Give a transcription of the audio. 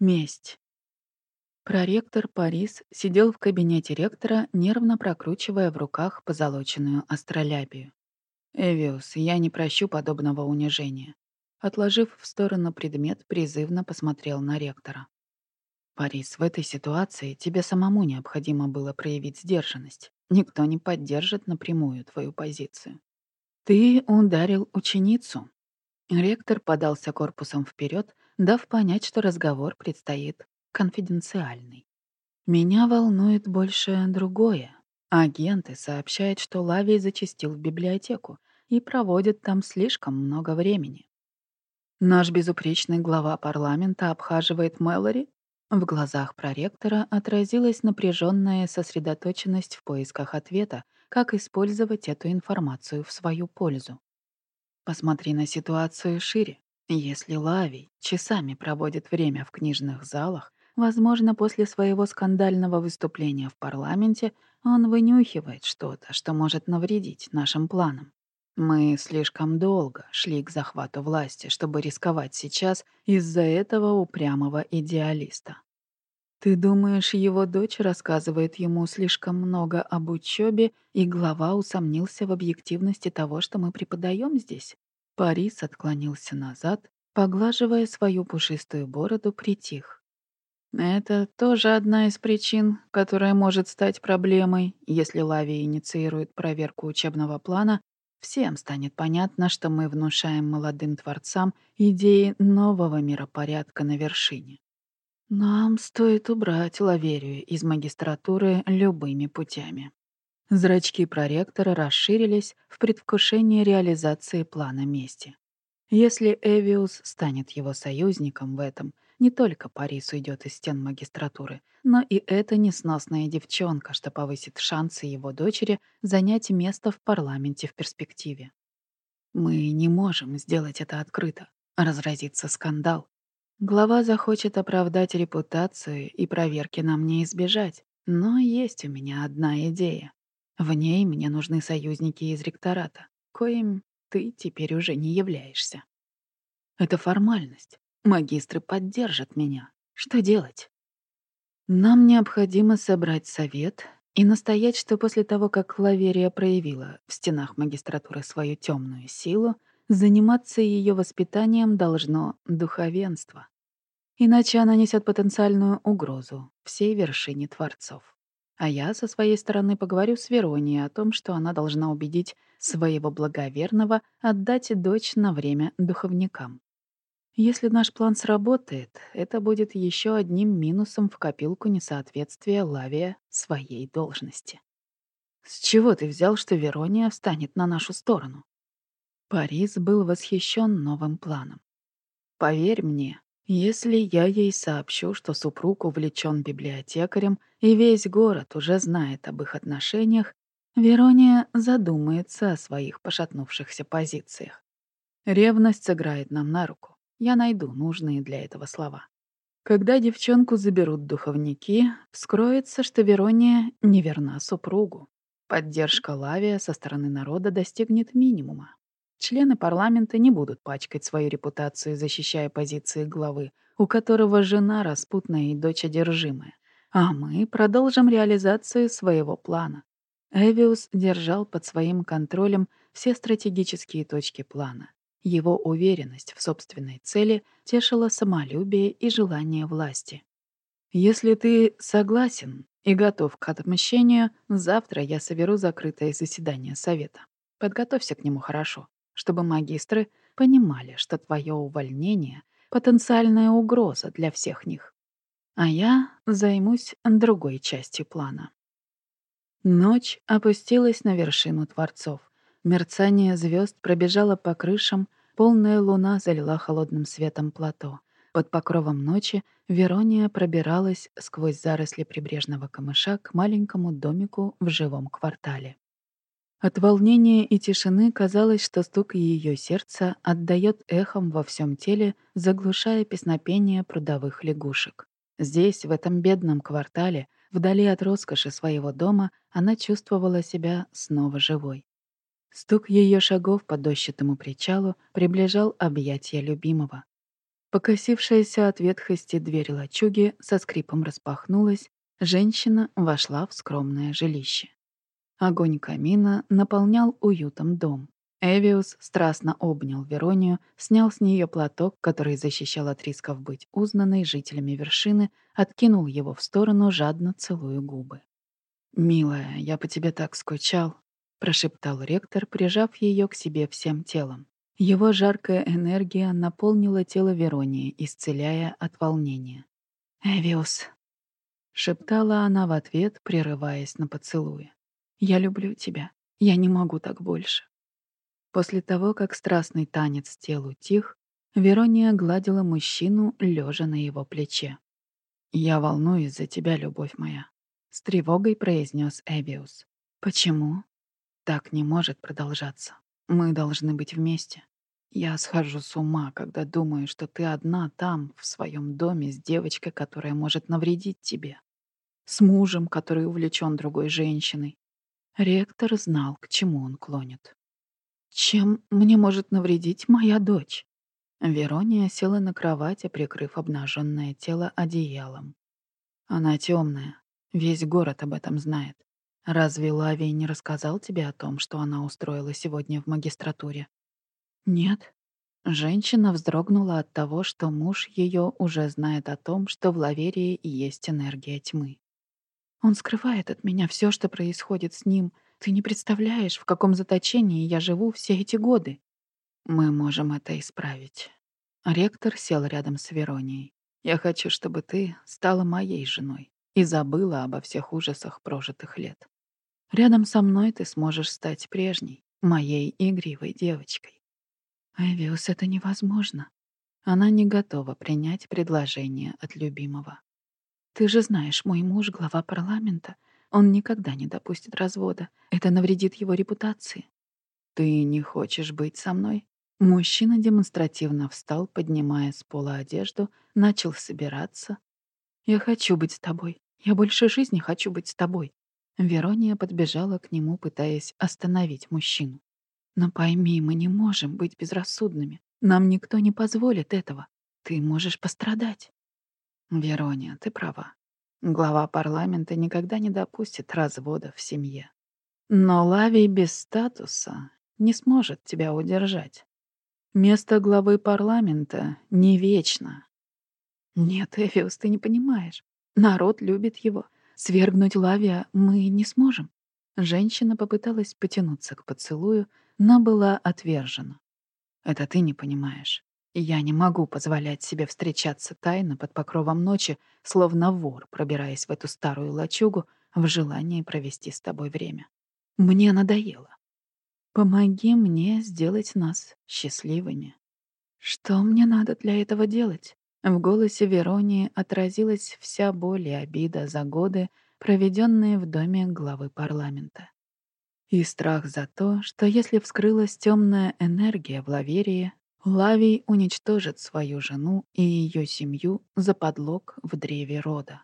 Месть. Проректор Парис сидел в кабинете ректора, нервно прокручивая в руках позолоченную астролябию. «Эвиус, я не прощу подобного унижения». Отложив в сторону предмет, призывно посмотрел на ректора. «Парис, в этой ситуации тебе самому необходимо было проявить сдержанность. Никто не поддержит напрямую твою позицию. Ты ударил ученицу». Ректор подался корпусом вперед, дав понять, что разговор предстоит конфиденциальный. Меня волнует больше другое. Агенты сообщают, что Лавий зачастил в библиотеку и проводит там слишком много времени. Наш безупречный глава парламента обхаживает Мэлори? В глазах проректора отразилась напряженная сосредоточенность в поисках ответа, как использовать эту информацию в свою пользу. Посмотри на ситуацию шире. Если Лавий часами проводит время в книжных залах, возможно, после своего скандального выступления в парламенте он вынюхивает что-то, что может навредить нашим планам. Мы слишком долго шли к захвату власти, чтобы рисковать сейчас из-за этого упрямого идеалиста. Ты думаешь, его дочь рассказывает ему слишком много об учебе, и глава усомнился в объективности того, что мы преподаем здесь? Парис отклонился назад, поглаживая свою пушистую бороду, притих. Это тоже одна из причин, которая может стать проблемой, если Лави инициирует проверку учебного плана. Всем станет понятно, что мы внушаем молодым творцам идеи нового миропорядка на вершине. Нам стоит убрать Лаверию из магистратуры любыми путями. Зрачки проректора расширились в предвкушении реализации плана мести. Если Эвиус станет его союзником в этом, не только Парис уйдет из стен магистратуры, но и эта несносная девчонка, что повысит шансы его дочери занять место в парламенте в перспективе. Мы не можем сделать это открыто. Разразится скандал. Глава захочет оправдать репутацию, и проверки нам не избежать. Но есть у меня одна идея. В ней мне нужны союзники из ректората, коим ты теперь уже не являешься. Это формальность. Магистры поддержат меня. Что делать? Нам необходимо собрать совет и настоять, что после того, как Лаверия проявила в стенах магистратуры свою темную силу, заниматься ее воспитанием должно духовенство. Иначе она несет потенциальную угрозу всей вершине Творцов. А я со своей стороны поговорю с Веронией о том, что она должна убедить своего благоверного отдать дочь на время духовникам. Если наш план сработает, это будет еще одним минусом в копилку несоответствия Лавия своей должности. С чего ты взял, что Верония встанет на нашу сторону? Парис был восхищен новым планом. Поверь мне, если я ей сообщу, что супруг увлечен библиотекарем и весь город уже знает об их отношениях, Верония задумается о своих пошатнувшихся позициях. Ревность сыграет нам на руку. Я найду нужные для этого слова. Когда девчонку заберут духовники, вскроется, что Верония не верна супругу. Поддержка Лавия со стороны народа достигнет минимума. Члены парламента не будут пачкать свою репутацию, защищая позиции главы, у которого жена распутная и дочь одержимая. А мы продолжим реализацию своего плана. Эвиус держал под своим контролем все стратегические точки плана. Его уверенность в собственной цели тешила самолюбие и желание власти. «Если ты согласен и готов к отмщению, завтра я соберу закрытое заседание совета. Подготовься к нему хорошо чтобы магистры понимали, что твое увольнение — потенциальная угроза для всех них. А я займусь другой частью плана. Ночь опустилась на вершину Творцов. Мерцание звезд пробежало по крышам, полная луна залила холодным светом плато. Под покровом ночи Верония пробиралась сквозь заросли прибрежного камыша к маленькому домику в живом квартале. От волнения и тишины казалось, что стук ее сердца отдает эхом во всем теле, заглушая песнопение прудовых лягушек. Здесь, в этом бедном квартале, вдали от роскоши своего дома, она чувствовала себя снова живой. Стук ее шагов по дощатому причалу приближал объятия любимого. Покосившаяся от ветхости дверь лачуги со скрипом распахнулась, женщина вошла в скромное жилище. Огонь камина наполнял уютом дом. Эвиус страстно обнял Веронию, снял с нее платок, который защищал от рисков быть узнанной жителями вершины, откинул его в сторону, жадно целуя губы. «Милая, я по тебе так скучал», — прошептал ректор, прижав ее к себе всем телом. Его жаркая энергия наполнила тело Веронии, исцеляя от волнения. «Эвиус», — шептала она в ответ, прерываясь на поцелуе. «Я люблю тебя. Я не могу так больше». После того, как страстный танец телу тих, Верония гладила мужчину, лежа на его плече. «Я волнуюсь за тебя, любовь моя», — с тревогой произнес Эвиус. «Почему?» «Так не может продолжаться. Мы должны быть вместе. Я схожу с ума, когда думаю, что ты одна там, в своем доме, с девочкой, которая может навредить тебе. С мужем, который увлечен другой женщиной. Ректор знал, к чему он клонит. «Чем мне может навредить моя дочь?» Верония села на кровати, прикрыв обнаженное тело одеялом. «Она темная. Весь город об этом знает. Разве Лавий не рассказал тебе о том, что она устроила сегодня в магистратуре?» «Нет». Женщина вздрогнула от того, что муж ее уже знает о том, что в Лаверии есть энергия тьмы. «Он скрывает от меня все, что происходит с ним. Ты не представляешь, в каком заточении я живу все эти годы. Мы можем это исправить». Ректор сел рядом с Веронией. «Я хочу, чтобы ты стала моей женой и забыла обо всех ужасах прожитых лет. Рядом со мной ты сможешь стать прежней, моей игривой девочкой. Эвиус, это невозможно. Она не готова принять предложение от любимого. Ты же знаешь, мой муж — глава парламента. Он никогда не допустит развода. Это навредит его репутации. Ты не хочешь быть со мной? Мужчина демонстративно встал, поднимая с пола одежду, начал собираться. «Я хочу быть с тобой. Я больше жизни хочу быть с тобой». Верония подбежала к нему, пытаясь остановить мужчину. Но пойми, мы не можем быть безрассудными. Нам никто не позволит этого. Ты можешь пострадать. Верония, ты права. Глава парламента никогда не допустит развода в семье. Но Лавий без статуса не сможет тебя удержать. Место главы парламента не вечно. Нет, Эфиус, ты не понимаешь. Народ любит его. Свергнуть Лавия мы не сможем. Женщина попыталась потянуться к поцелую, но была отвержена. Это ты не понимаешь. Я не могу позволять себе встречаться тайно под покровом ночи, словно вор, пробираясь в эту старую лачугу в желании провести с тобой время. Мне надоело. Помоги мне сделать нас счастливыми. Что мне надо для этого делать? В голосе Веронии отразилась вся боль и обида за годы, проведенные в доме главы парламента. И страх за то, что если вскрылась темная энергия в Лаверии, Лавий уничтожит свою жену и ее семью за подлог в древе рода.